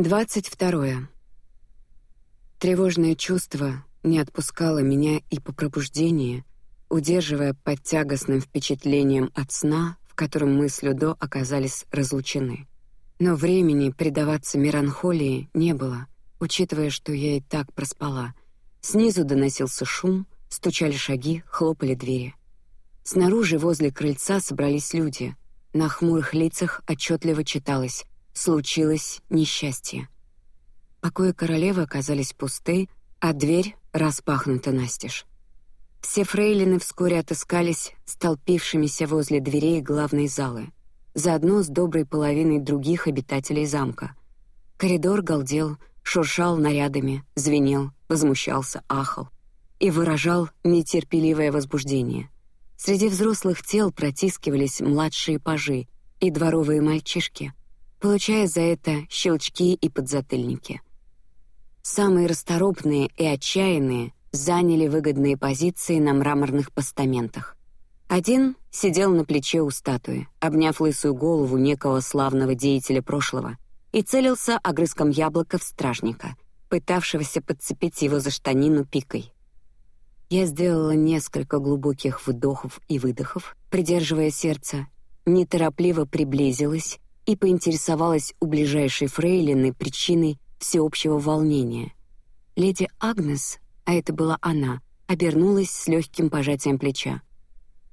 Двадцать второе. Тревожное чувство не отпускало меня и по пробуждении, удерживая под тягостным впечатлением от сна, в котором мы с Людо оказались разлучены. Но времени предаваться меланхолии не было, учитывая, что я и так проспала. Снизу доносился шум, стучали шаги, хлопали двери. Снаружи возле крыльца собрались люди. На хмурых лицах отчетливо читалось: случилось несчастье. Покои королевы оказались пусты, а дверь распахнута настежь. Все фрейлины вскоре отыскались столпившимися возле дверей главной залы заодно с доброй половиной других обитателей замка. Коридор галдел, шуршал нарядами, звенел, возмущался, ахал и выражал нетерпеливое возбуждение. Среди взрослых тел протискивались младшие пажи и дворовые мальчишки, получая за это щелчки и подзатыльники. Самые расторопные и отчаянные заняли выгодные позиции на мраморных постаментах. Один сидел на плече у статуи, обняв лысую голову некого славного деятеля прошлого, и целился огрызком яблока в стражника, пытавшегося подцепить его за штанину пикой. Я сделала несколько глубоких вдохов и выдохов, придерживая сердце, неторопливо приблизилась и поинтересовалась у ближайшей фрейлины причиной всеобщего волнения. Леди Агнес, а это была она, обернулась с легким пожатием плеча.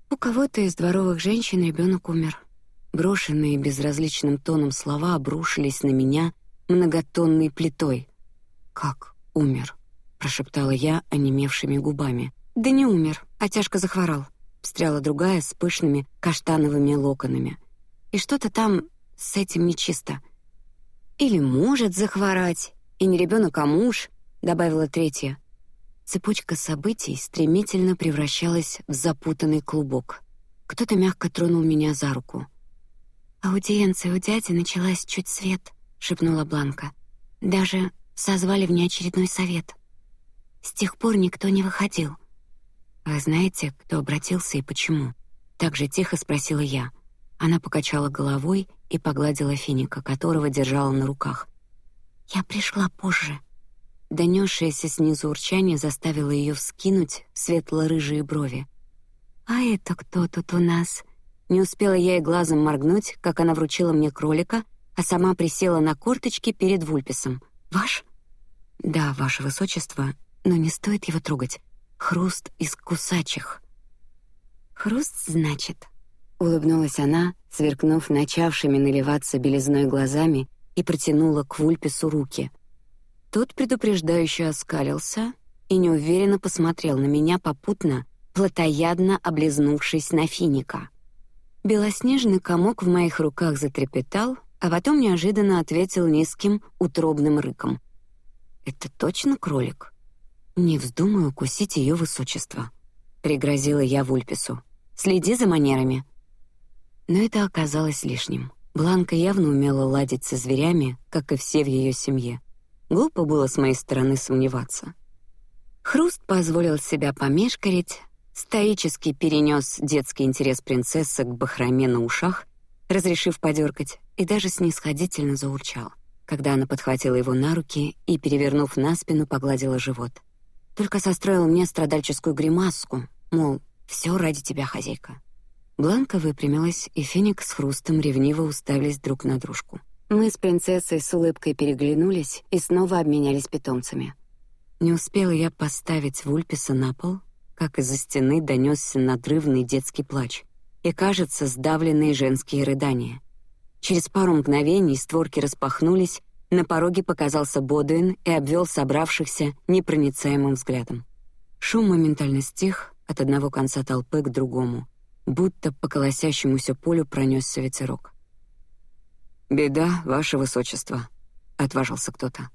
У кого-то из дворовых женщин ребенок умер. Брошенные безразличным тоном слова обрушились на меня многотонной плитой. Как умер? прошептала я онемевшими губами. Да не умер, а тяжко захворал. Встряла другая с пышными каштановыми локонами. И что-то там с этим нечисто. Или может захворать, и не ребенок, а муж, добавила третья. Цепочка событий стремительно превращалась в запутанный клубок. Кто-то мягко тронул меня за руку. Аудиенция у дяди началась чуть свет, шепнула Бланка. Даже созвали внеочередной совет. С тех пор никто не выходил. Вы знаете, кто обратился и почему? Так же тихо спросила я. Она покачала головой и погладила финика, которого держала на руках. Я пришла позже. Донесшееся снизу урчание заставило ее вскинуть светло-рыжие брови. А это кто тут у нас? Не успела я и глазом моргнуть, как она вручила мне кролика, а сама присела на корточки перед Вульписом. Ваш? Да, ваше высочество, но не стоит его трогать. Хруст из кусачих. Хруст, значит. Улыбнулась она, сверкнув начавшими наливаться белизной глазами, и протянула к Вульпису руки. Тот предупреждающе оскалился и неуверенно посмотрел на меня попутно, плотоядно облизнувшись на финика. Белоснежный комок в моих руках затрепетал, а потом неожиданно ответил низким утробным рыком. Это точно кролик? Не вздумай укусить ее высочество, пригрозила я Вульпису. Следи за манерами. Но это оказалось лишним. Бланка явно умела ладить со зверями, как и все в ее семье. Глупо было с моей стороны сомневаться. Хруст позволил себя помешкарить, стоически перенес детский интерес принцессы к бахроме на ушах, разрешив подергать, и даже снисходительно заурчал, когда она подхватила его на руки и, перевернув на спину, погладила живот. Только состроил мне страдальческую гримаску, мол, все ради тебя, хозяйка. Бланка выпрямилась, и Феникс с Хрустом ревниво уставились друг на дружку. Мы с принцессой с улыбкой переглянулись и снова обменялись питомцами. Не успела я поставить Вульписа на пол, как из-за стены донесся надрывный детский плач и, кажется, сдавленные женские рыдания. Через пару мгновений створки распахнулись, на пороге показался Бодуин и обвел собравшихся непроницаемым взглядом. Шум моментально стих от одного конца толпы к другому, будто по колосящемуся полю пронесся ветерок. Беда, ваше высочество, отважился кто-то.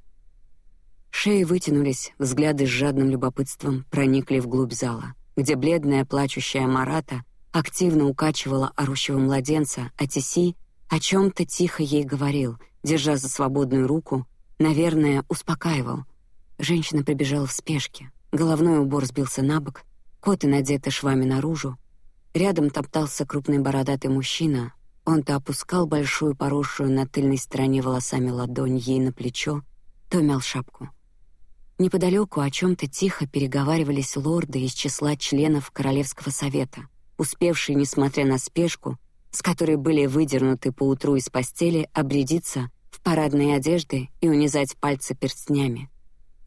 Шеи вытянулись, взгляды с жадным любопытством проникли в глубь зала, где бледная плачущая Марата активно укачивала орущего младенца, а Тиси о чем-то тихо ей говорил, держа за свободную руку, наверное, успокаивал. Женщина прибежала в спешке, головной убор сбился на бок, коты надеты швами наружу. Рядом топтался крупный бородатый мужчина, Он то опускал большую поросшую на тыльной стороне волосами ладонь ей на плечо, то мял шапку. Неподалеку о чем-то тихо переговаривались лорды из числа членов Королевского совета, успевшие, несмотря на спешку, с которой были выдернуты по утру из постели, обрядиться в парадные одежды и унизать пальцы перстнями.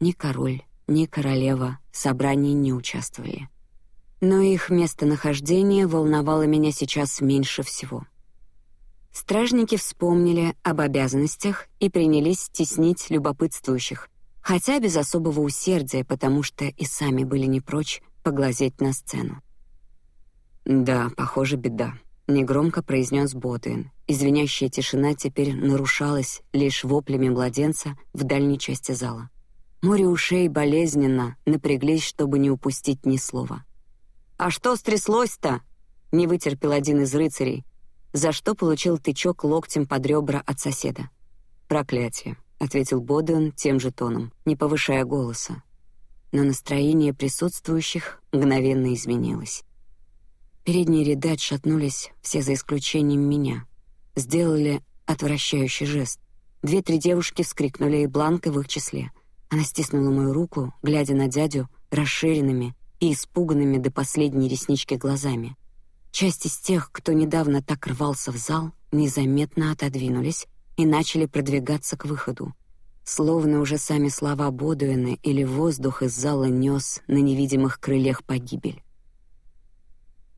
Ни король, ни королева в собрании не участвовали. Но их местонахождение волновало меня сейчас меньше всего. Стражники вспомнили об обязанностях и принялись теснить любопытствующих, хотя без особого усердия, потому что и сами были не прочь поглазеть на сцену. Да, похоже, беда. Негромко произнес Бодуин. Извиняющая тишина теперь нарушалась лишь воплями младенца в дальней части зала. Море ушей болезненно напряглись, чтобы не упустить ни слова. А что стряслось-то? Не вытерпел один из рыцарей, за что получил тычок локтем под ребра от соседа. Проклятие ответил Боден тем же тоном, не повышая голоса. Но настроение присутствующих мгновенно изменилось. Передние ряды отшатнулись, все за исключением меня. Сделали отвращающий жест. Две-три девушки вскрикнули, и Бланка в их числе. Она стиснула мою руку, глядя на дядю расширенными и испуганными до последней реснички глазами. Часть из тех, кто недавно так рвался в зал, незаметно отодвинулись и начали продвигаться к выходу, словно уже сами слова Бодуэна или воздух из зала нес на невидимых крыльях погибель.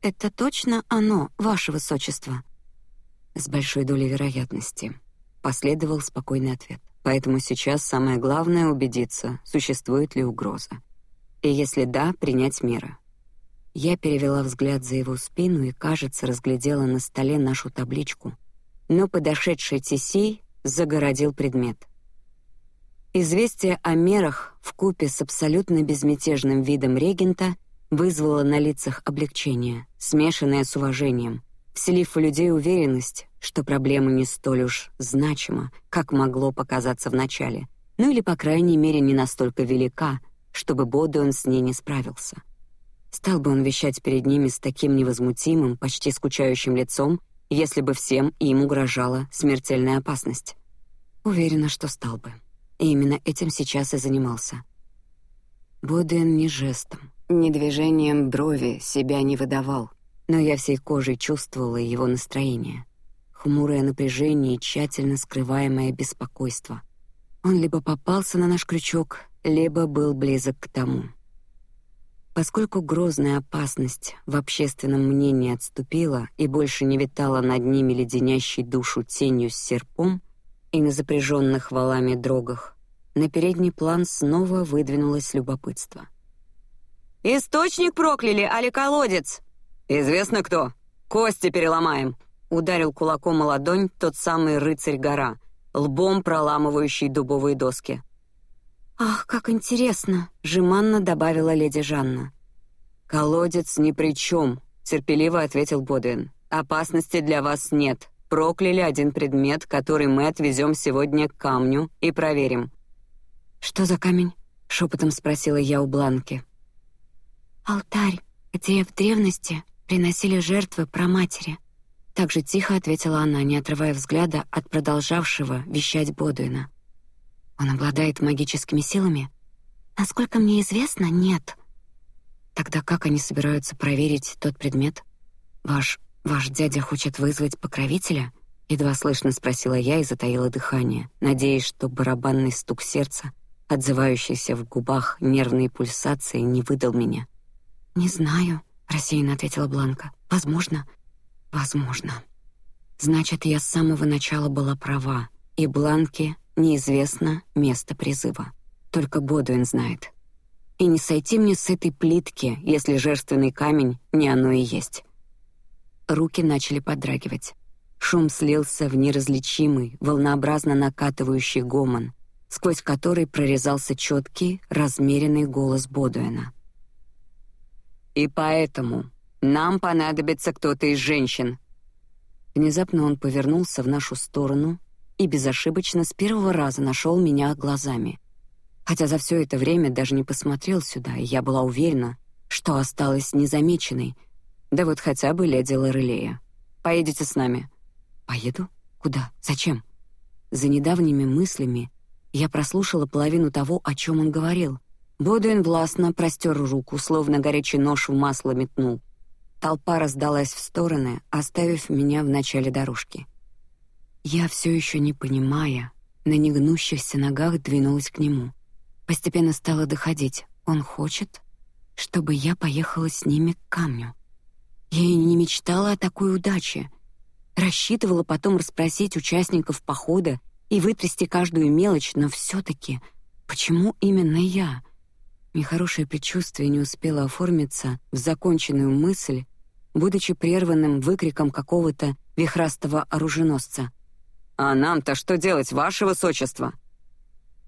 Это точно оно, ваше высочество. С большой долей вероятности. Последовал спокойный ответ. Поэтому сейчас самое главное убедиться, существует ли угроза. И если да, принять меры. Я перевела взгляд за его спину и, кажется, разглядела на столе нашу табличку — но подошедший Тисей загородил предмет. Известие о мерах в купе с абсолютно безмятежным видом регента вызвало на лицах облегчение, смешанное с уважением, вселив в людей уверенность, что проблема не столь уж значима, как могло показаться в начале, ну или по крайней мере не настолько велика, чтобы Бодуэн с ней не справился. Стал бы он вещать перед ними с таким невозмутимым, почти скучающим лицом, если бы всем им угрожала смертельная опасность. Уверена, что стал бы. И именно этим сейчас и занимался. Боден ни жестом, ни движением брови себя не выдавал, но я всей кожей чувствовала его настроение, хмурое напряжение и тщательно скрываемое беспокойство. Он либо попался на наш крючок, либо был близок к тому. Поскольку грозная опасность в общественном мнении отступила и больше не витала над ними леденящей душу тенью с серпом и на запряженных валами дрогах, на передний план снова выдвинулось любопытство. Источник прокляли, али колодец? Известно кто. Кости переломаем. Ударил кулаком о ладонь тот самый рыцарь гора, лбом проламывающий дубовые доски. «Ах, как интересно!» — жеманно добавила леди Жанна. «Колодец ни при чем», — терпеливо ответил Бодуин. «Опасности для вас нет. Прокляли один предмет, который мы отвезем сегодня к камню и проверим». «Что за камень?» — шепотом спросила я у Бланки. «Алтарь, где в древности приносили жертвы праматери», — так же тихо ответила она, не отрывая взгляда от продолжавшего вещать Бодуина. Он обладает магическими силами? Насколько мне известно, нет. Тогда как они собираются проверить тот предмет? Ваш ваш дядя хочет вызвать покровителя? Едва слышно спросила я и затаила дыхание, надеясь, что барабанный стук сердца, отзывающийся в губах нервные пульсации, не выдал меня. Не знаю, рассеянно ответила Бланка. Возможно, возможно. Значит, я с самого начала была права, и Бланке Неизвестно место призыва. Только Бодуин знает. И не сойти мне с этой плитки, если жертвенный камень не оно и есть. Руки начали подрагивать. Шум слился в неразличимый, волнообразно накатывающий гомон, сквозь который прорезался четкий, размеренный голос Бодуина. И поэтому нам понадобится кто-то из женщин. Внезапно он повернулся в нашу сторону и безошибочно с первого раза нашел меня глазами. Хотя за все это время даже не посмотрел сюда, и я была уверена, что осталась незамеченной. Да вот хотя бы леди Лорелея. Поедете с нами. Поеду? Куда? Зачем? За недавними мыслями я прослушала половину того, о чем он говорил. Бодуин властно простер руку, словно горячий нож в масло метнул. Толпа раздалась в стороны, оставив меня в начале дорожки. Я все еще не понимая, на негнущихся ногах двинулась к нему. Постепенно стало доходить. Он хочет, чтобы я поехала с ними к камню. Я и не мечтала о такой удаче. Рассчитывала потом расспросить участников похода и вытрясти каждую мелочь, но все-таки почему именно я? Нехорошее предчувствие не успело оформиться в законченную мысль, будучи прерванным выкриком какого-то вихрастого оруженосца. «А нам-то что делать, ваше высочество?»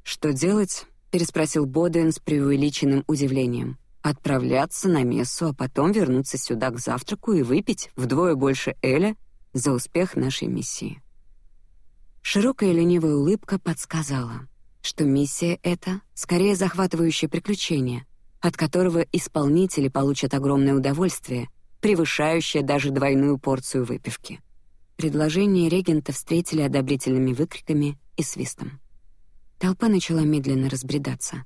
«Что делать?» — переспросил Бодуэн с преувеличенным удивлением. «Отправляться на мессу, а потом вернуться сюда к завтраку и выпить вдвое больше Эля за успех нашей миссии». Широкая ленивая улыбка подсказала, что миссия эта скорее захватывающее приключение, от которого исполнители получат огромное удовольствие, превышающее даже двойную порцию выпивки. Предложение регента встретили одобрительными выкриками и свистом. Толпа начала медленно разбредаться.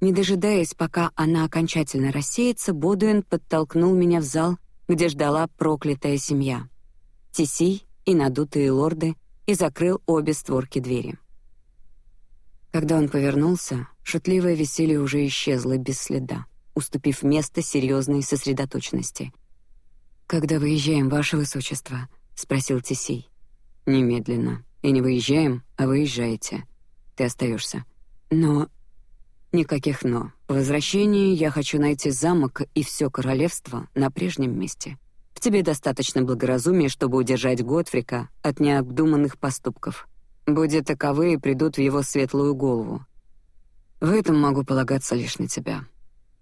Не дожидаясь, пока она окончательно рассеется, Бодуэн подтолкнул меня в зал, где ждала проклятая семья. Тисей и надутые лорды и закрыл обе створки двери. Когда он повернулся, шутливое веселье уже исчезло без следа, уступив место серьезной сосредоточенности. Когда выезжаем, ваше высочество? Спросил Тисей. Немедленно. И не выезжаем, а выезжаете. Ты остаешься. Но никаких но. По возвращении я хочу найти замок и все королевство на прежнем месте. В тебе достаточно благоразумия, чтобы удержать Готфрика от необдуманных поступков. Будет таковые придут в его светлую голову. В этом могу полагаться лишь на тебя.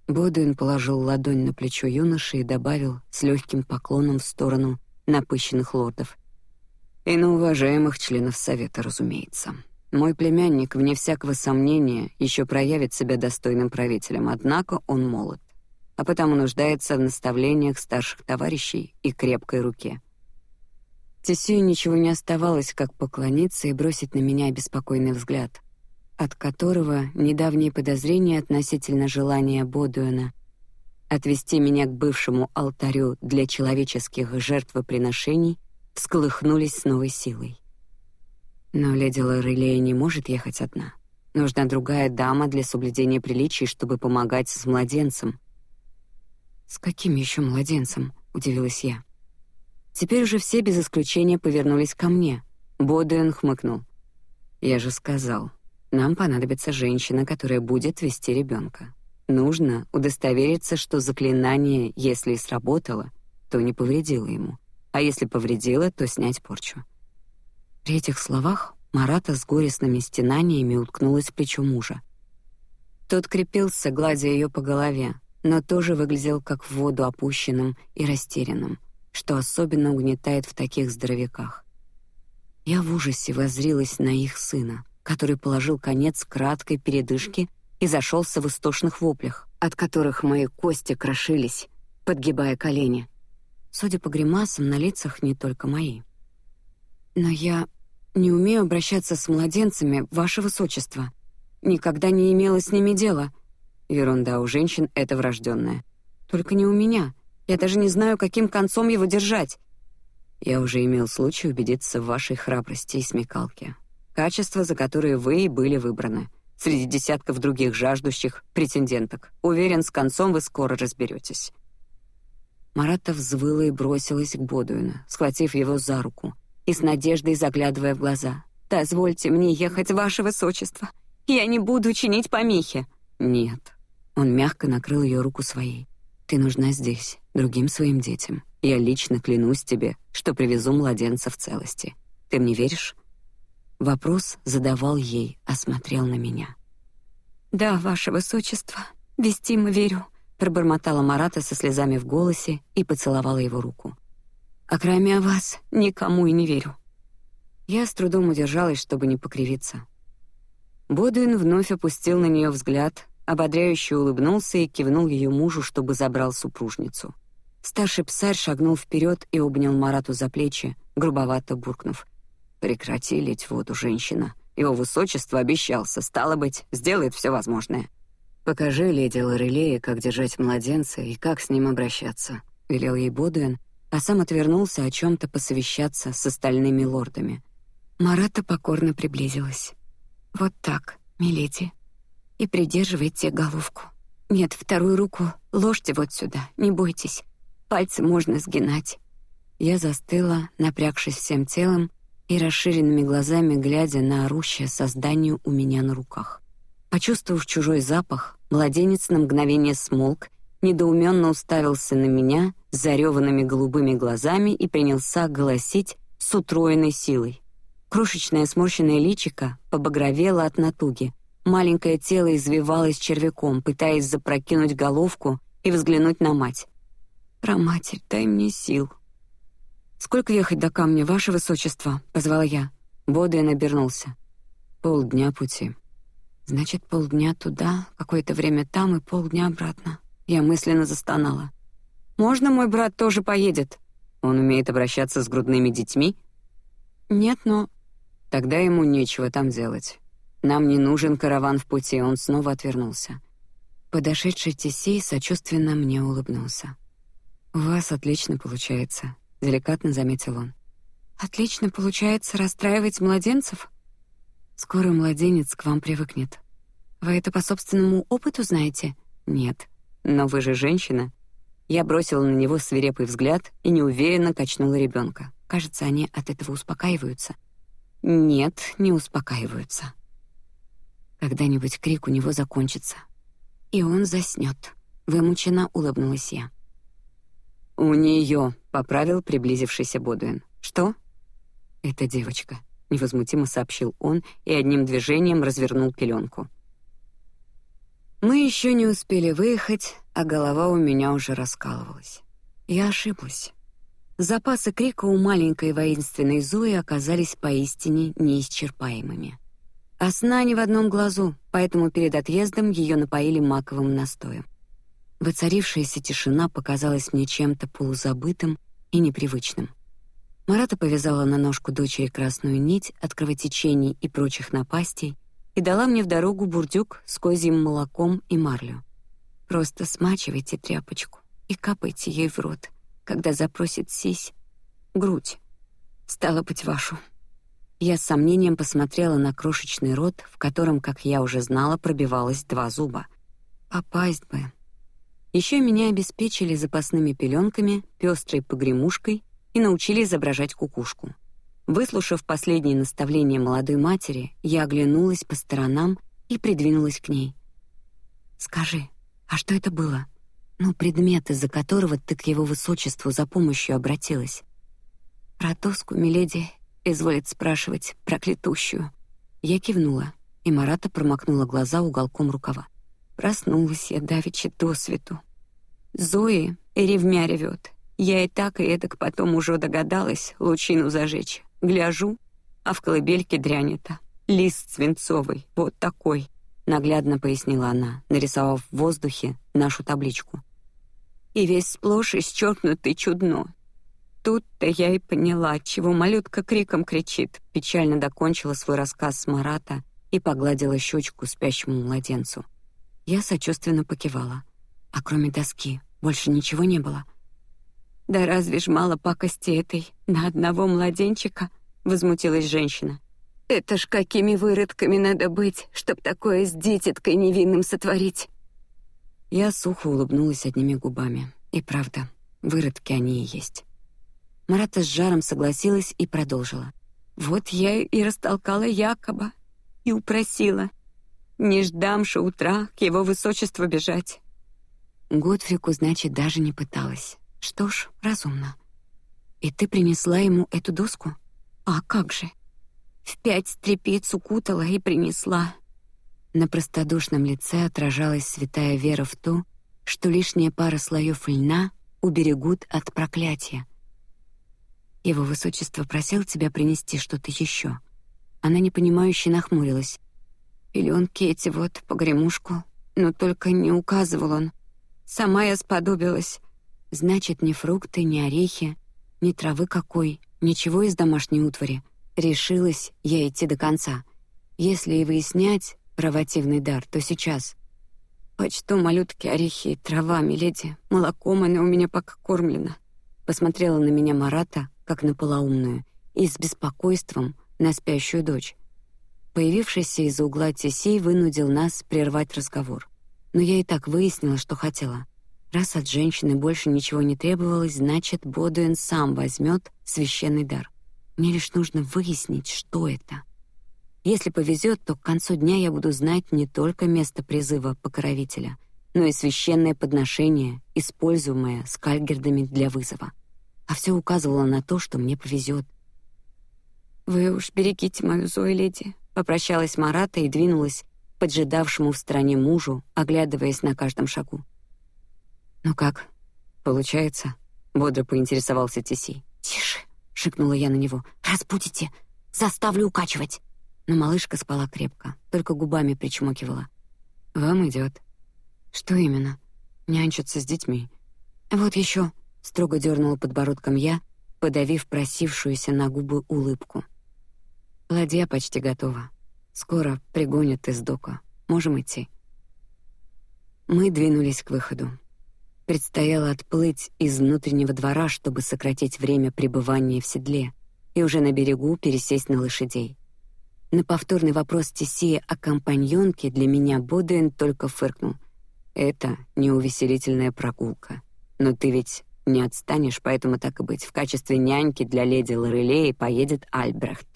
Бодуин положил ладонь на плечо юноши и добавил с легким поклоном в сторону напыщенных лордов. И на уважаемых членов совета, разумеется. Мой племянник, вне всякого сомнения, еще проявит себя достойным правителем, однако он молод а потому нуждается в наставлениях старших товарищей и крепкой руке. Тесю ничего не оставалось, как поклониться и бросить на меня беспокойный взгляд, от которого недавние подозрения относительно желания Бодуэна отвести меня к бывшему алтарю для человеческих жертвоприношений всколыхнулись с новой силой. Но леди Лорелея не может ехать одна. Нужна другая дама для соблюдения приличий, чтобы помогать с младенцем, с каким еще младенцем? удивилась я. Теперь уже все без исключения повернулись ко мне. Бодуэн хмыкнул. Я же сказал, нам понадобится женщина, которая будет вести ребенка. Нужно удостовериться, что заклинание, если и сработало, то не повредило ему, а если повредило, то снять порчу. При этих словах Марата с горестными стенаниями уткнулась в плечо мужа. Тот крепился, гладя ее по голове, но тоже выглядел как в воду опущенным и растерянным, что особенно угнетает в таких здоровяках. Я в ужасе воззрилась на их сына, который положил конец краткой передышке и зашелся в истошных воплях, от которых мои кости крошились, подгибая колени. Судя по гримасам на лицах, не только мои. Но я не умею обращаться с младенцами, ваше высочество. Никогда не имела с ними дела. Ерунда, у женщин это врожденное. Только не у меня. Я даже не знаю, каким концом его держать. Я уже имел случай убедиться в вашей храбрости и смекалке. Качества, за которые вы и были выбраны. Среди десятков других жаждущих претенденток. Уверен, с концом вы скоро разберетесь. Марата взвыла и бросилась к Бодуину, схватив его за руку и с надеждой заглядывая в глаза. «Дозвольте мне ехать, ваше высочество. Я не буду чинить помехи». «Нет, он мягко накрыл ее руку своей. Ты нужна здесь, другим своим детям. Я лично клянусь тебе, что привезу младенца в целости. Ты мне веришь? Вопрос задавал ей, осмотрел на меня. Да, ваше высочество, вестимо верю, пробормотала Марата со слезами в голосе и поцеловала его руку. А кроме вас никому и не верю. Я с трудом удержалась, чтобы не покривиться. Бодуин вновь опустил на нее взгляд, ободряюще улыбнулся и кивнул ее мужу, чтобы забрал супружницу. Старший псарь шагнул вперед и обнял Марату за плечи, грубовато буркнув: "Прекрати лить воду, женщина. Его высочество обещался, стало быть, сделает все возможное. Покажи леди Лорелее, как держать младенца и как с ним обращаться", велел ей Бодуэн, а сам отвернулся о чем то посовещаться с остальными лордами. Марата покорно приблизилась. Вот так, миледи, и придерживайте головку. Нет, вторую руку ложьте вот сюда, не бойтесь. Пальцы можно сгинать. Я застыла, напрягшись всем телом и расширенными глазами глядя на орущее создание у меня на руках. Почувствовав чужой запах, младенец на мгновение смолк, недоуменно уставился на меня зареванными голубыми глазами и принялся голосить с утроенной силой. Крошечное сморщенное личико побагровело от натуги, маленькое тело извивалось червяком, пытаясь запрокинуть головку и взглянуть на мать. Про матерь, дай мне сил. Сколько ехать до камня, ваше высочество? позвала я. Бодуин обернулся. Полдня пути. Значит, полдня туда, какое-то время там и полдня обратно. Я мысленно застонала. Можно мой брат тоже поедет? Он умеет обращаться с грудными детьми? Нет, но тогда ему нечего там делать. Нам не нужен караван в пути. Он снова отвернулся. Подошедший Тисей сочувственно мне улыбнулся. У вас отлично получается деликатно заметил он. Отлично получается расстраивать младенцев. Скоро младенец к вам привыкнет. Вы это по собственному опыту знаете? Нет. Но вы же женщина. Я бросила на него свирепый взгляд и неуверенно качнула ребенка. Кажется, они от этого успокаиваются. Нет, не успокаиваются. Когда-нибудь крик у него закончится, и он заснет. Вымученно улыбнулась я. У нее, поправил приблизившийся Бодуин. Что? Это девочка, невозмутимо сообщил он и одним движением развернул пеленку. Мы еще не успели выехать, а голова у меня уже раскалывалась. Я ошиблась. Запасы крика у маленькой воинственной Зои оказались поистине неисчерпаемыми. А сна ни в одном глазу, поэтому перед отъездом ее напоили маковым настоем. Воцарившаяся тишина показалась мне чем-то полузабытым и непривычным. Марата повязала на ножку дочери красную нить от кровотечений и прочих напастей и дала мне в дорогу бурдюк с козьим молоком и марлю. Просто смачивайте тряпочку и капайте ей в рот, когда запросит сись, грудь. Стало быть вашу. Я с сомнением посмотрела на крошечный рот, в котором, как я уже знала, пробивалось два зуба. Попасть бы. Еще меня обеспечили запасными пеленками, пестрой погремушкой и научили изображать кукушку. Выслушав последние наставления молодой матери, я оглянулась по сторонам и придвинулась к ней. Скажи, а что это было? Ну, предмет, из-за которого ты к его высочеству за помощью обратилась. Про доску, миледи, изволит спрашивать проклятущую. Я кивнула, и Марата промокнула глаза уголком рукава. Проснулась я давеча до свету. Зои ревмя ревет. Я и так и эдак потом уже догадалась лучину зажечь. Гляжу, а в колыбельке дрянета. Лист свинцовый, вот такой. Наглядно пояснила она, нарисовав в воздухе нашу табличку. И весь сплошь исчеркнутый чудно. Тут-то я и поняла, чего малютка криком кричит. Печально докончила свой рассказ Марата и погладила щечку спящему младенцу. Я сочувственно покивала. А кроме доски больше ничего не было. Да разве ж мало пакости этой на одного младенчика? Возмутилась женщина. Это ж какими выродками надо быть, чтоб такое с дитяткой невинным сотворить? Я сухо улыбнулась одними губами. И правда, выродки они и есть. Марата с жаром согласилась и продолжила. Вот я и растолкала Якоба и упросила не ждамши утра к его высочеству бежать. Готфрику, значит, даже не пыталась. Что ж, разумно. И ты принесла ему эту доску? А как же? В пять трепец укутала и принесла. На простодушном лице отражалась святая вера в то, что лишняя пара слоев льна уберегут от проклятия. Его высочество просил тебя принести что-то еще. Она непонимающе нахмурилась. Пеленки эти вот, погремушку. Но только не указывал он. Сама я сподобилась. Значит, ни фрукты, ни орехи, ни травы какой, ничего из домашней утвари. Решилась я идти до конца. Если и выяснять провативный дар, то сейчас. Почту малютки, орехи, трава, миледи, молоком она у меня пока кормлена. Посмотрела на меня Марата, как на полоумную, и с беспокойством на спящую дочь. Появившийся из угла Тесей вынудил нас прервать разговор. Но я и так выяснила, что хотела. Раз от женщины больше ничего не требовалось, значит, Бодуэн сам возьмет священный дар. Мне лишь нужно выяснить, что это. Если повезет, то к концу дня я буду знать не только место призыва покровителя, но и священное подношение, используемое скальгердами для вызова. А все указывало на то, что мне повезет. Вы уж берегите мою Зою, леди, Попрощалась Марата и двинулась поджидавшему в стороне мужу, оглядываясь на каждом шагу. Ну как, получается? Бодро поинтересовался Тиси. Тише, шикнула я на него. Разбудите, заставлю укачивать. Но малышка спала крепко, только губами причмокивала. Вам идет. Что именно? Нянчиться с детьми. Вот еще. Строго дернула подбородком я, подавив просившуюся на губы улыбку. Ладья почти готова. Скоро пригонят из дока. Можем идти. Мы двинулись к выходу. Предстояло отплыть из внутреннего двора, чтобы сократить время пребывания в седле, и уже на берегу пересесть на лошадей. На повторный вопрос Тисии о компаньонке для меня Бодуэн только фыркнул. Это не увеселительная прогулка. Но ты ведь не отстанешь, поэтому так и быть. В качестве няньки для леди Лорелей поедет Альбрехт.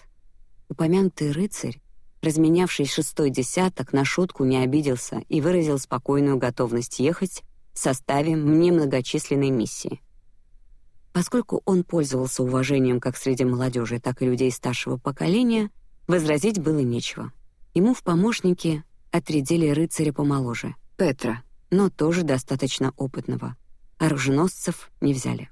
Упомянутый рыцарь, разменявший шестой десяток, на шутку не обиделся и выразил спокойную готовность ехать в составе мне многочисленной миссии. Поскольку он пользовался уважением как среди молодежи, так и людей старшего поколения, возразить было нечего. Ему в помощники отрядили рыцаря помоложе, Петра, но тоже достаточно опытного. Оруженосцев не взяли.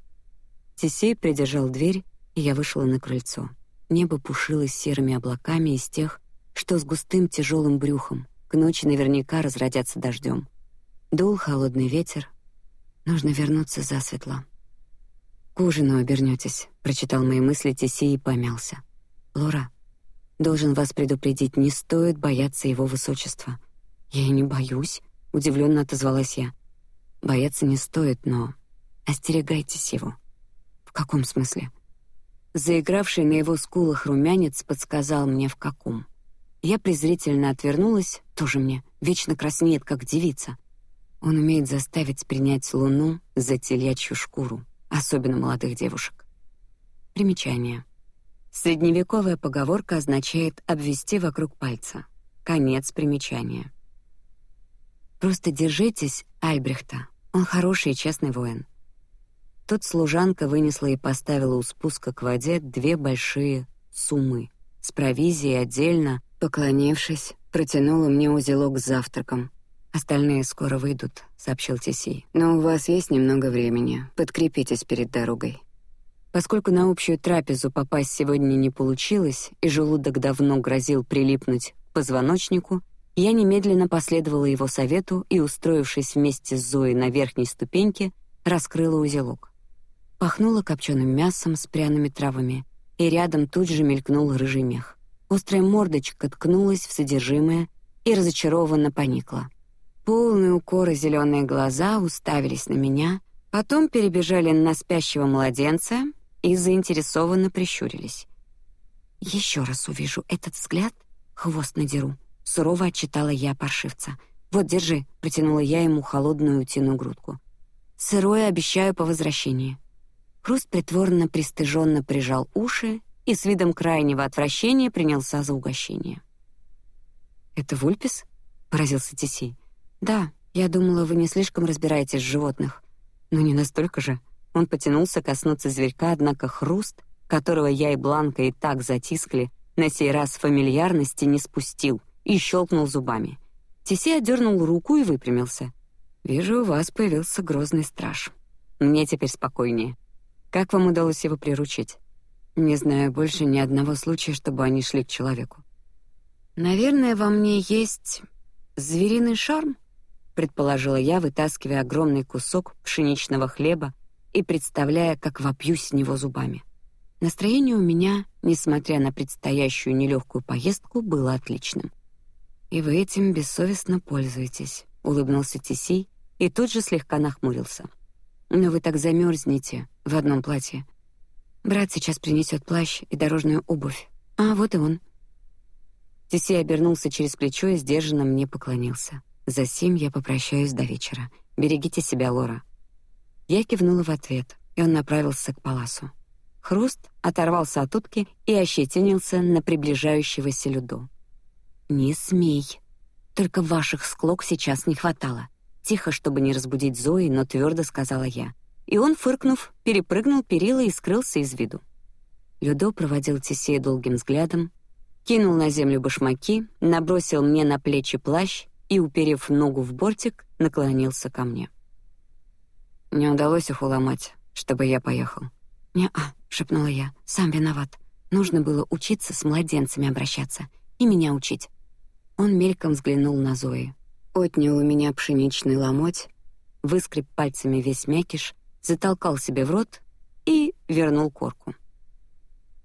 Тесей придержал дверь, и я вышла на крыльцо. Небо пушилось серыми облаками из тех, что с густым тяжелым брюхом. К ночи наверняка разродятся дождем. Дул холодный ветер. Нужно вернуться за светло. К ужину обернетесь, прочитал мои мысли Тиси и помялся. Лора, должен вас предупредить, не стоит бояться его высочества. Я и не боюсь, удивленно отозвалась я. Бояться не стоит, но остерегайтесь его. В каком смысле? Заигравший на его скулах румянец подсказал мне в каком. Я презрительно отвернулась, тоже мне, вечно краснеет, как девица. Он умеет заставить принять луну за телячью шкуру, особенно молодых девушек. Примечание. Средневековая поговорка означает обвести вокруг пальца. Конец примечания. Просто держитесь Альбрехта. Он хороший и честный воин. Тут служанка вынесла и поставила у спуска к воде две большие суммы с провизией отдельно, поклонившись, протянула мне узелок с завтраком. Остальные скоро выйдут, сообщил Тиси. Но у вас есть немного времени. Подкрепитесь перед дорогой. Поскольку на общую трапезу попасть сегодня не получилось, и желудок давно грозил прилипнуть к позвоночнику, я немедленно последовала его совету и, устроившись вместе с Зоей на верхней ступеньке, раскрыла узелок. Пахнуло копченым мясом с пряными травами, и рядом тут же мелькнул рыжий мех. Острая мордочка ткнулась в содержимое и разочарованно поникла. Полные укоры зеленые глаза уставились на меня, потом перебежали на спящего младенца и заинтересованно прищурились. Еще раз увижу этот взгляд, хвост надеру. Сурово отчитала я паршивца. Вот держи, протянула я ему холодную утиную грудку. Сырое обещаю по возвращении. Хруст притворно пристыженно прижал уши и с видом крайнего отвращения принялся за угощение. Это вульпис? поразился Тиси. Да, я думала, вы не слишком разбираетесь в животных, но не настолько же. Он потянулся коснуться зверька, однако хруст, которого я и Бланка и так затискали, на сей раз фамильярности не спустил и щелкнул зубами. Тиси отдернул руку и выпрямился. Вижу, у вас появился грозный страж. Мне теперь спокойнее. Как вам удалось его приручить? Не знаю больше ни одного случая, чтобы они шли к человеку. Наверное, во мне есть звериный шарм, предположила я, вытаскивая огромный кусок пшеничного хлеба и представляя, как вопьюсь с него зубами. Настроение у меня, несмотря на предстоящую нелегкую поездку, было отличным. И вы этим бессовестно пользуетесь, улыбнулся Тисей и тут же слегка нахмурился. Но вы так замерзнете в одном платье. Брат сейчас принесет плащ и дорожную обувь. А вот и он. Тисей обернулся через плечо и сдержанно мне поклонился. За сим я попрощаюсь до вечера. Берегите себя, Лора. Я кивнула в ответ, и он направился к паласу. Хруст оторвался от утки и ощетинился на приближающегося Люду. Не смей. Только ваших склок сейчас не хватало. Тихо, чтобы не разбудить Зои, но твердо сказала я. И он, фыркнув, перепрыгнул перила и скрылся из виду. Людо проводил Тесея долгим взглядом, кинул на землю башмаки, набросил мне на плечи плащ и, уперев ногу в бортик, наклонился ко мне. Не удалось их уломать, чтобы я поехал. Не-а, шепнула я. Сам виноват. Нужно было учиться с младенцами обращаться и меня учить. Он мельком взглянул на Зои, отнял у меня пшеничный ломоть, выскреб пальцами весь мякиш, затолкал себе в рот и вернул корку.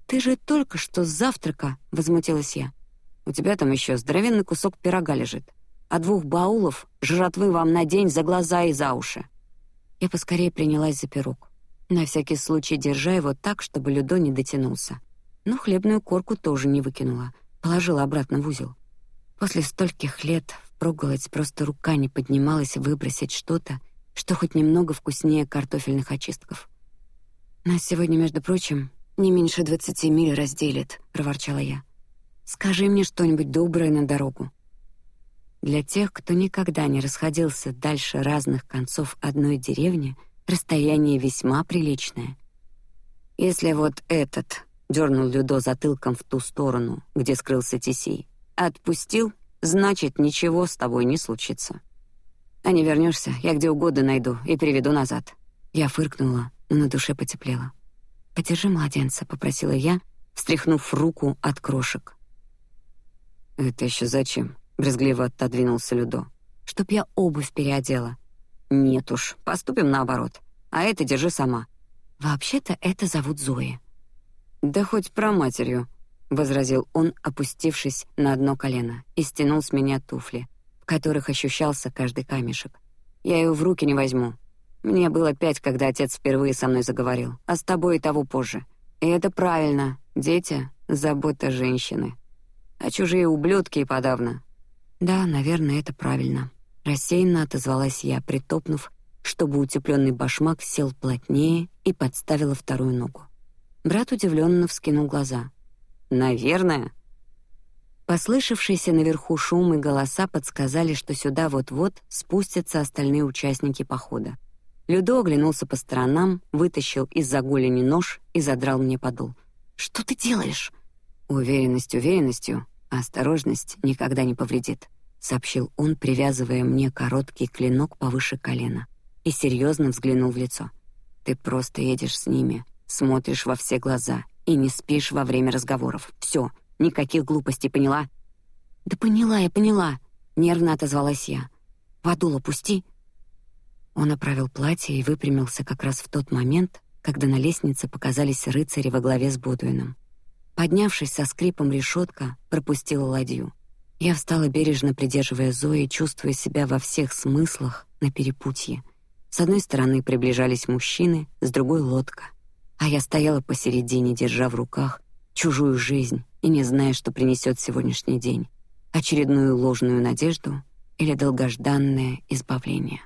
Ты же только что с завтрака, возмутилась я. У тебя там еще здоровенный кусок пирога лежит, а двух баулов жратвы вам на день за глаза и за уши. Я поскорее принялась за пирог, на всякий случай держа его так, чтобы Людо не дотянулся. Но хлебную корку тоже не выкинула, положила обратно в узел. После стольких лет впроголодь просто рука не поднималась выбросить что-то, что хоть немного вкуснее картофельных очистков. Нас сегодня, между прочим, не меньше двадцати миль разделит, проворчала я. Скажи мне что-нибудь доброе на дорогу. Для тех, кто никогда не расходился дальше разных концов одной деревни, расстояние весьма приличное. Если вот этот дернул Людо затылком в ту сторону, где скрылся Тисей, Отпустил, значит, ничего с тобой не случится. А не вернешься, я где угодно найду и приведу назад. Я фыркнула, но на душе потеплело. Подержи младенца, попросила я, встряхнув руку от крошек. Это еще зачем? Брезгливо отодвинулся Людо. Чтоб я обувь переодела. Нет уж, поступим наоборот. А это держи сама. Вообще-то это зовут Зои. Да хоть про матерью, возразил он, опустившись на одно колено, и стянул с меня туфли, в которых ощущался каждый камешек. Я ее в руки не возьму. Мне было пять, когда отец впервые со мной заговорил, а с тобой и того позже. И это правильно. Дети — забота женщины. А чужие ублюдки и подавно. Да, наверное, это правильно. Рассеянно отозвалась я, притопнув, чтобы утепленный башмак сел плотнее и подставила вторую ногу. Брат удивленно вскинул глаза. Наверное. Послышавшиеся наверху шум и голоса подсказали, что сюда вот-вот спустятся остальные участники похода. Людо оглянулся по сторонам, вытащил из-за голени нож и задрал мне подол. Что ты делаешь? Уверенность уверенностью, а осторожность никогда не повредит, сообщил он, привязывая мне короткий клинок повыше колена, и серьезно взглянул в лицо. Ты просто едешь с ними, смотришь во все глаза и не спишь во время разговоров. Все, никаких глупостей, поняла? Да поняла я, поняла. Нервно отозвалась я. Вадула, пусти. Он оправил платье и выпрямился как раз в тот момент, когда на лестнице показались рыцари во главе с Бодуином. Поднявшись со скрипом решетка, пропустила ладью. Я встала бережно, придерживая Зои, чувствуя себя во всех смыслах на перепутье. С одной стороны приближались мужчины, с другой лодка а я стояла посередине, держа в руках чужую жизнь и не зная, что принесет сегодняшний день: очередную ложную надежду или долгожданное избавление.